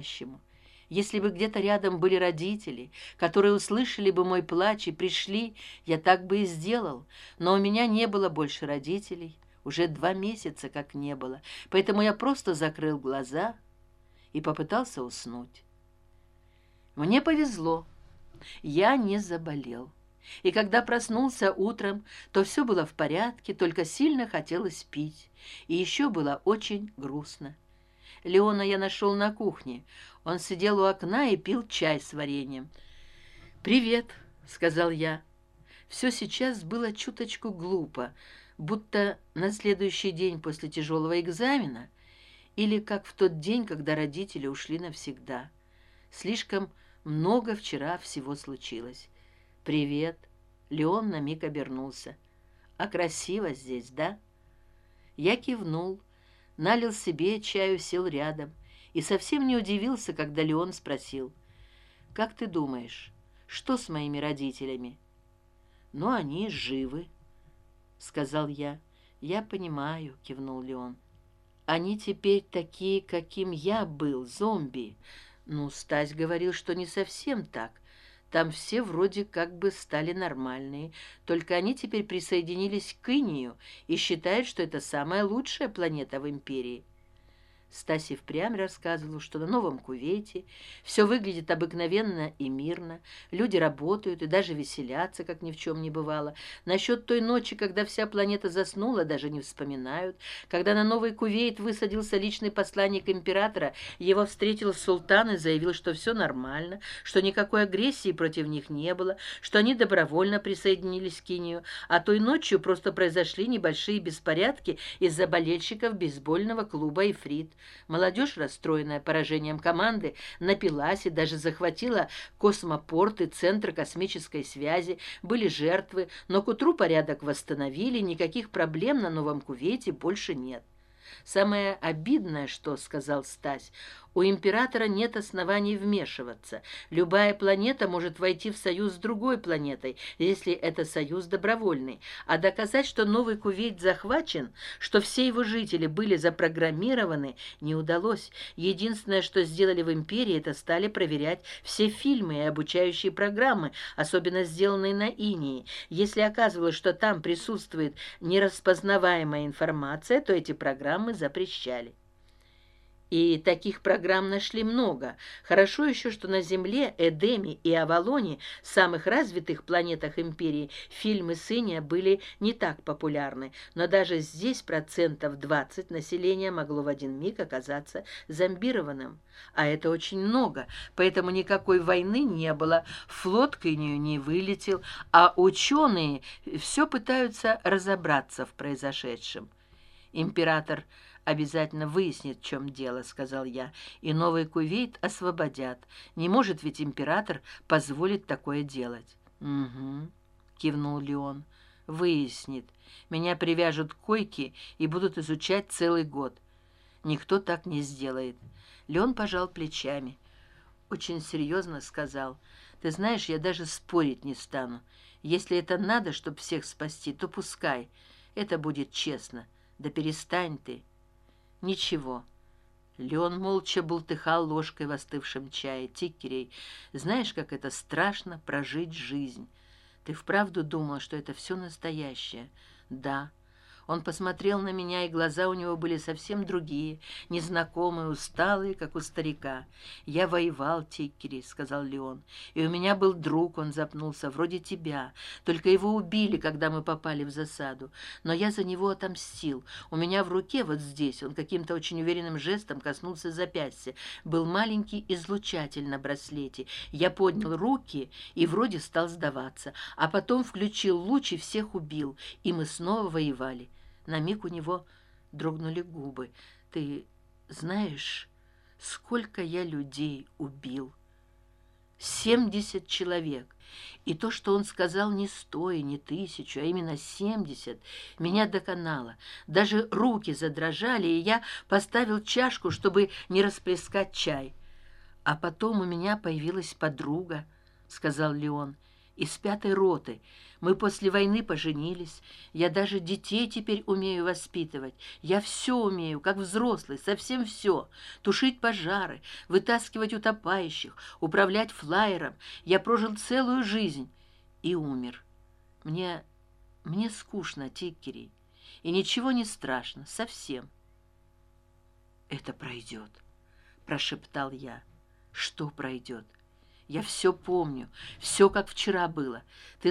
по-настоящему. Если бы где то рядом были родители которые услышали бы мой плач и пришли я так бы и сделал. Но у меня не было больше родителей. Уже два месяца как не было. Поэтому я просто закрыл глаза и попытался уснуть. Мне повезло. Я не заболел. И когда проснулся утром то все было в порядке только сильно хотелось пить. И еще было очень грустно леона я нашел на кухне. Он сидел у окна и пил чай с вареньем. Привет сказал я. Все сейчас было чуточку глупо будто на следующий день после тяжелого экзамена или как в тот день когда родители ушли навсегда. Слишком много вчера всего случилось. Привет леон на миг обернулся. А красиво здесь да? Я кивнул налил себе чаю сел рядом и совсем не удивился когда леон спросил как ты думаешь что с моими родителями? Ну они живы сказал я. Я понимаю кивнул леон. Они теперь такие каким я был зомби ну стась говорил что не совсем так там все вроде как бы стали нормальные только они теперь присоединились к инию и считают что это самая лучшая планета в империи стасий впрямь рассказывал что на новом кувейте все выглядит обыкновенно и мирно. Люди работают и даже веселятся как ни в чем не бывало. Насчет той ночи когда вся планета заснула даже не вспоминают. Когда на новый кувейт высадился личный посланник императора его встретил султан и заявил что все нормально что никакой агрессии против них не было что они добровольно присоединились к кинию а той ночью просто произошли небольшие беспорядки из за болельщиков бейсбольного клуба ифрит молодежь расстроенная поражением команды напилась и даже захватила космопорты центр космической связи. Были жертвы но к утру порядок восстановили никаких проблем на новом кувете больше нет самое обидное что сказал стась у императора нет оснований вмешиваться. Любая планета может войти в союз с другой планетой если это союз добровольный. А доказать что новый кувейт захвачен что все его жители были запрограммированы не удалось. Единственное что сделали в империи это стали проверять все фильмы и обучающие программы особенно сделанные на инии. Если оказывалось что там присутствует нераспознаваемая информация то эти программы запрещали. И таких программ нашли много. Хорошо еще что на земле эдеме и авалоне самых развитых планетах империи фильмы сыня были не так популярны. Но даже здесь процентов двадцать населения могло в один миг оказаться зомбированным. А это очень много поэтому никакой войны не было флот к не вылетел а ученые все пытаются разобраться в произошедшем император обязательно выяснит в чем дело сказал я. И новый кувейт освободят. Не может ведь император позволить такое делать угу кивнул леон. Выяснит. Меня привяжут к койке и будут изучать целый год. Никто так не сделает леон пожал плечами. Очень серьезно сказал. Ты знаешь я даже спорить не стану. Если это надо чтобы всех спасти то пускай. Это будет честно да перестань ты. Ничего. Леон молча бултыхал ложкой в остывшем чае. Тикерей знаешь как это страшно прожить жизнь. Ты вправду думал что это все настоящее? Да он посмотрел на меня и глаза у него были совсем другие незнакомые усталые как у старика. Я воевал тиккери сказал леон. И у меня был друг он запнулся вроде тебя. Только его убили когда мы попали в засаду. Но я за него отомстил. У меня в руке вот здесь он каким то очень уверенным жестом коснулся запястья. Был маленький излучатель на браслете. Я поднял руки и вроде стал сдаваться. А потом включил луч и всех убил. И мы снова воевали на миг у него дрогнули губы. Ты знаешь сколько я людей убил? Семьдесят человек. И то что он сказал не сто и не тысячу а именно семьдесят меня доконало. Даже руки задрожали и я поставил чашку чтобы не расплескать чай. А потом у меня появилась подруга сказал леон из пятой роты. Мы после войны поженились. Я даже детей теперь умею воспитывать. Я все умею как взрослый совсем все тушить пожары вытаскивать утопающих управлять флайером. Я прожил целую жизнь и умер. Мне мне скучно тиккери и ничего не страшно совсем. Это пройдет прошептал я. Что пройдет я все помню. Все как вчера было. Ты